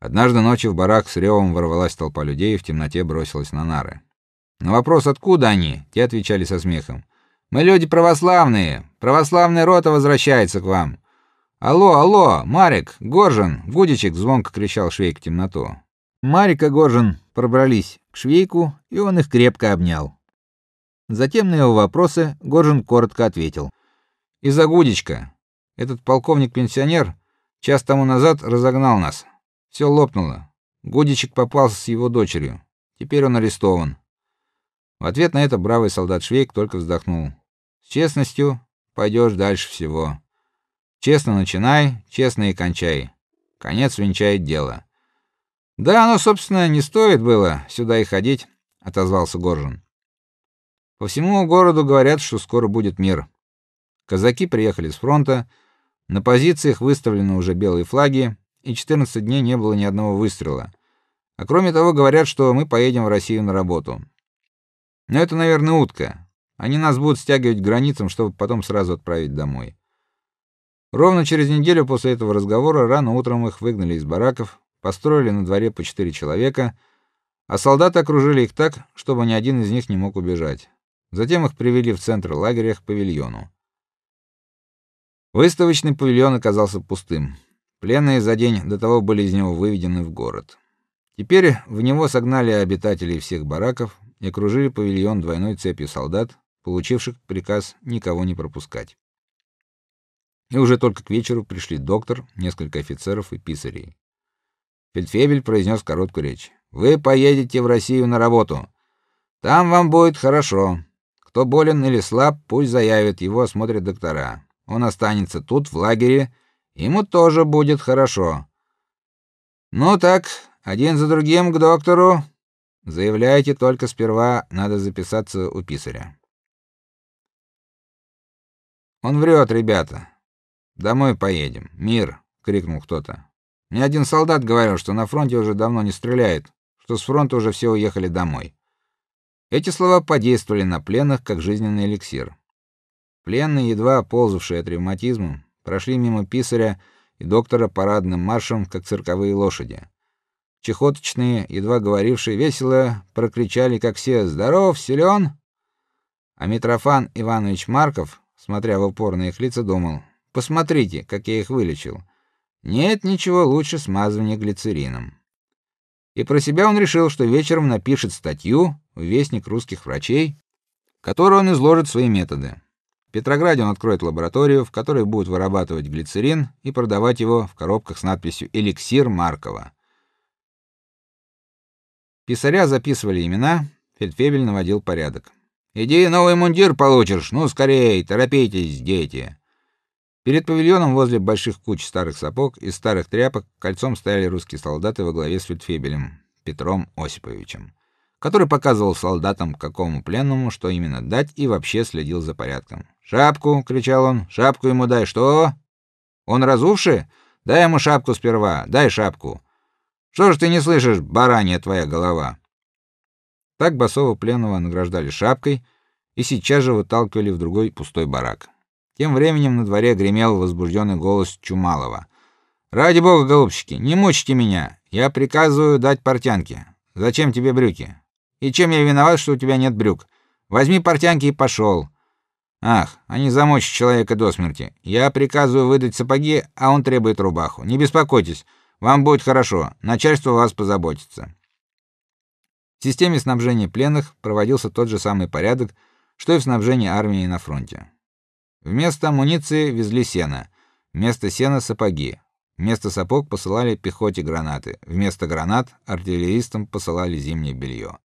Однажды ночью в барак с ревом ворвалась толпа людей и в темноте бросилась на нары. На вопрос откуда они, те отвечали со смехом: "Мы люди православные. Православная рота возвращается к вам". "Алло, алло, Марик, Горжин, Гудичек", звонко кричал Швейк в темноту. Марик и Горжин пробрались к Швейку, и он их крепко обнял. Затем на его вопросы Горжин коротко ответил: "Из-за Гудичка. Этот полковник-пенсионер час тому назад разогнал нас. Все лопнуло. Гудичек попался с его дочерью. Теперь он арестован". В ответ на это бравый солдат Швейк только вздохнул. С честностью пойдешь дальше всего. Честно начинай, честно и кончай. Конец венчает дело. Да, оно, собственно, не стоит было сюда и ходить, отозвался Горжин. По всему городу говорят, что скоро будет мир. Казаки приехали с фронта, на позициях выставлены уже белые флаги, и 14 дней не было ни одного выстрела. А кроме того, говорят, что мы поедем в Россию на работу. Но это, наверное, утка. Они нас будут стягивать к границам, чтобы потом сразу отправить домой. Ровно через неделю после этого разговора рано утром их выгнали из бараков, построили на дворе по четыре человека, а солдаты окружили их так, чтобы ни один из них не мог убежать. Затем их привели в центр лагеря к павильону. Выставочный павильон оказался пустым. Пленные за день до того были из него выведены в город. Теперь в него согнали обитателей всех бараков и окружили павильон двойной цепью солдат, получивших приказ никого не пропускать. И уже только к вечеру пришли доктор, несколько офицеров и писарей. Фельдфебель произнес короткую речь. Вы поедете в Россию на работу. Там вам будет хорошо. Кто болен или слаб, пусть заявит, его осмотрят доктора. Он останется тут в лагере, ему тоже будет хорошо. Ну так, один за другим к доктору. Заявляйте только сперва, надо записаться у писаря. Он врет, ребята. Домой поедем. Мир, крикнул кто-то. Мне один солдат говорил, что на фронте уже давно не стреляют, что с фронта уже все уехали домой. Эти слова подействовали на пленных как жизненный эликсир. Пленные, едва ползавшие от ревматизма, прошли мимо писаря и доктора парадным маршем, как цирковые лошади. Чехоточные, едва говорившие весело, прокричали, как все: "Здоров, силен!" А Митрофан Иванович Марков, смотря в упор на их лица, думал: "Посмотрите, как я их вылечил. Нет ничего лучше смазывания глицерином". И про себя он решил, что вечером напишет статью в Вестник русских врачей, в которой он изложит свои методы. В Петрограде он откроет лабораторию, в которой будет вырабатывать глицерин и продавать его в коробках с надписью Эликсир Маркова. Писаря записывали имена, Фельдфебель наводил порядок. Иди новый мундир получишь, ну скорей, торопитесь, дети. Перед павильоном возле больших куч старых сапог и старых тряпок кольцом стояли русские солдаты во главе с фельдфебелем Петром Осиповичем, который показывал солдатам, какому пленному что именно дать и вообще следил за порядком. "Шапку!" кричал он. "Шапку ему дай, что? Он разувший? Дай ему шапку сперва, дай шапку. Что ж ты не слышишь, баранья твоя голова?" Так басового пленного награждали шапкой и сейчас же выталкивали в другой пустой барак. Тем временем на дворе гремел возбужденный голос Чумалова. Ради бога, голубчики, не мучьте меня. Я приказываю дать портянки. Зачем тебе брюки? И чем я виноват, что у тебя нет брюк? Возьми портянки и пошел. Ах, они замочат человека до смерти. Я приказываю выдать сапоги, а он требует рубаху. Не беспокойтесь, вам будет хорошо. Начальство вас позаботится. В системе снабжения пленных проводился тот же самый порядок, что и в снабжении армии на фронте. Вместо амуниции везли сено, вместо сена сапоги. Вместо сапог посылали пехоте гранаты, вместо гранат артиллеристам посылали зимнее белье.